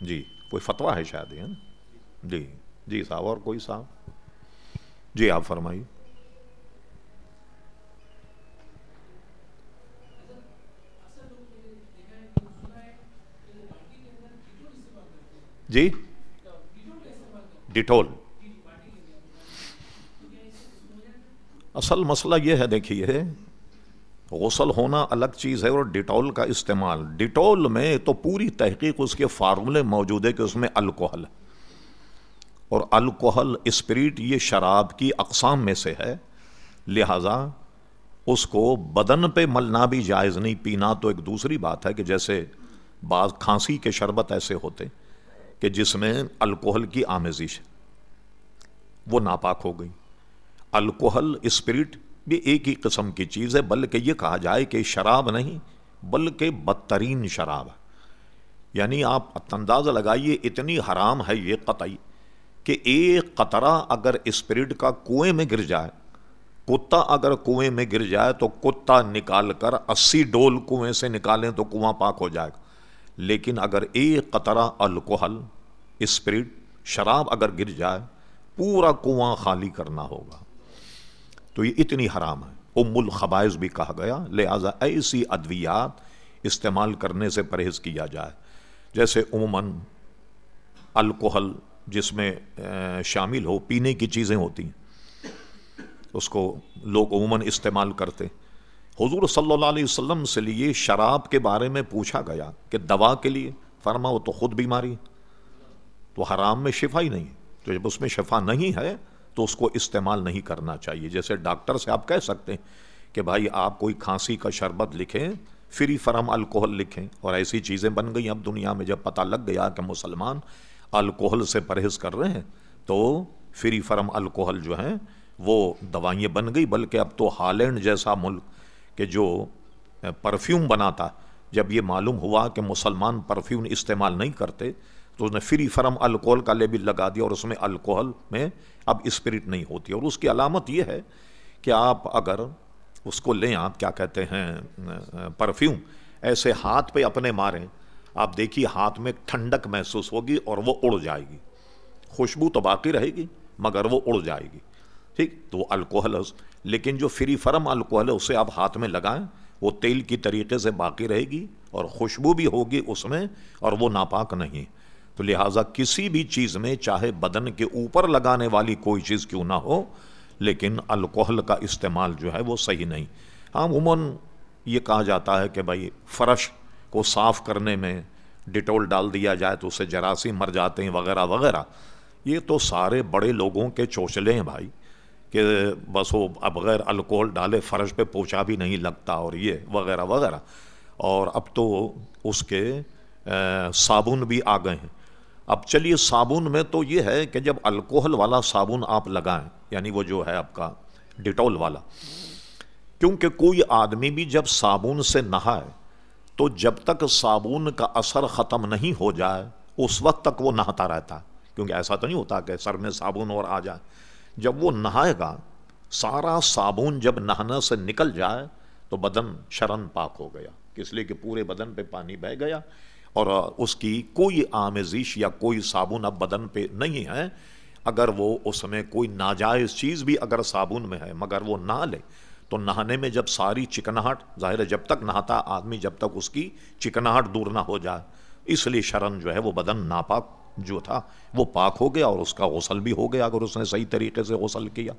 جی کوئی فتویٰ ہے شاید، ہے نا؟ جی جی صاحب، اور کوئی صاحب؟ جی آپ فرمائیے۔ جی؟ ڈیٹول۔ اصل مسئلہ یہ ہے، دیکھیے غسل ہونا الگ چیز ہے اور ڈیٹول کا استعمال۔ ڈیٹول میں تو پوری تحقیق اس کے فارمولے موجود ہے کہ اس میں الکوہل اور الکوہل اسپریٹ یہ شراب کی اقسام میں سے ہے۔ لہذا اس کو بدن پہ ملنا بھی جائز نہیں، پینا تو ایک دوسری بات ہے کہ جیسے بعض کھانسی کے شربت ایسے ہوتے کہ جس میں الکوہل کی آمیزش ہے۔ وہ ناپاک ہو گئی۔ الکوہل اسپرٹ بھی ایک ہی قسم کی چیز ہے، بلکہ یہ کہا جائے کہ شراب نہیں، بلکہ بدترین شراب ہے۔ یعنی آپ انداز لگائیے، اتنی حرام ہے یہ قطعی کہ ایک قطرہ اگر اسپرٹ کا کنویں میں گر جائے، کتا اگر کنویں میں گر جائے تو کتا نکال کر اسی ڈول کنویں سے نکالیں تو کنواں پاک ہو جائے گا۔ لیکن اگر ایک قطرہ الکوہل اسپرٹ شراب اگر گر جائے، پورا کنواں خالی کرنا ہوگا۔ تو یہ اتنی حرام ہے۔ ام الخبائز بھی کہا گیا، لہذا ایسی ادویات استعمال کرنے سے پرہیز کیا جائے۔ جیسے عموماً الکوہل جس میں شامل ہو، پینے کی چیزیں ہوتی ہیں، اس کو لوگ عموماً استعمال کرتے۔ حضور صلی اللہ علیہ وسلم سے لیے شراب کے بارے میں پوچھا گیا کہ دوا کے لیے؟ فرما، وہ تو خود بیماری تو حرام میں شفا ہی نہیں تو جب اس میں شفا نہیں ہے تو اس کو استعمال نہیں کرنا چاہیے۔ جیسے ڈاکٹر سے آپ کہہ سکتے ہیں کہ بھائی آپ کوئی کھانسی کا شربت لکھیں، فری فرم الکوہل لکھیں اور ایسی چیزیں بن گئی اب دنیا میں جب پتہ لگ گیا کہ مسلمان الکوہل سے پرہیز کر رہے ہیں، تو فری فرم الکوہل جو ہیں، وہ دوائیں بن گئی۔ بلکہ اب تو ہالینڈ جیسا ملک کہ جو پرفیوم بناتا، جب یہ معلوم ہوا کہ مسلمان پرفیوم استعمال نہیں کرتے تو اس نے فری فرم الکوہل کا لیبل لگا دیا اور اس میں الکوہل میں اب اسپرٹ نہیں ہوتی اور اس کی علامت یہ ہے کہ آپ اگر اس کو لیں، آپ کیا کہتے ہیں، پرفیوم ایسے ہاتھ پہ اپنے ماریں، آپ دیکھیے ہاتھ میں ٹھنڈک محسوس ہوگی اور وہ اڑ جائے گی۔ خوشبو تو باقی رہے گی، مگر وہ اڑ جائے گی۔ ٹھیک؟ تو وہ الکوہل لیکن جو فری فرم الکوہل ہے، اسے آپ ہاتھ میں لگائیں، وہ تیل کی طریقے سے باقی رہے گی اور خوشبو بھی ہوگی اس میں اور وہ ناپاک نہیں۔ تو لہٰذا کسی بھی چیز میں چاہے بدن کے اوپر لگانے والی کوئی چیز کیوں نہ ہو، لیکن الکوہل کا استعمال جو ہے وہ صحیح نہیں۔ ہاں عموماً یہ کہا جاتا ہے کہ بھائی فرش کو صاف کرنے میں ڈیٹول ڈال دیا جائے تو اسے جراثیم مر جاتے ہیں، وغیرہ وغیرہ۔ یہ تو سارے بڑے لوگوں کے چوچلے ہیں بھائی کہ بس وہ اب بغیر الکوہل ڈالے، فرش پہ پوچھا بھی نہیں لگتا اور یہ وغیرہ وغیرہ۔ اور اب تو اس کے صابن بھی آ گئے ہیں۔ اب چلیے صابن میں تو یہ ہے کہ جب الکوہل والا صابن آپ لگائیں یعنی وہ جو ہے آپ کا ڈیٹول والا، کیونکہ کوئی آدمی بھی جب صابن سے نہائے تو جب تک صابن کا اثر ختم نہیں ہو جائے، اس وقت تک وہ نہاتا رہتا ہے۔ کیونکہ ایسا تو نہیں ہوتا کہ سر میں صابن اور آ جائے۔ جب وہ نہائے گا، سارا صابن جب نہانا سے نکل جائے تو بدن شرن پاک ہو گیا۔ اس لیے کہ پورے بدن پہ پانی بہ گیا۔ اور اس کی کوئی آمیزش یا کوئی صابن اب بدن پہ نہیں ہے۔ اگر وہ اس میں کوئی ناجائز چیز بھی اگر صابن میں ہے، مگر وہ نہ لے، تو نہانے میں جب ساری چکناہٹ ظاہر ہے جب تک نہاتا آدمی، جب تک اس کی چکناہٹ دور نہ ہو جائے۔ اس لیے شرن جو ہے وہ بدن ناپاک جو تھا، وہ پاک ہو گیا اور اس کا غسل بھی ہو گیا اگر اس نے صحیح طریقے سے غسل کیا۔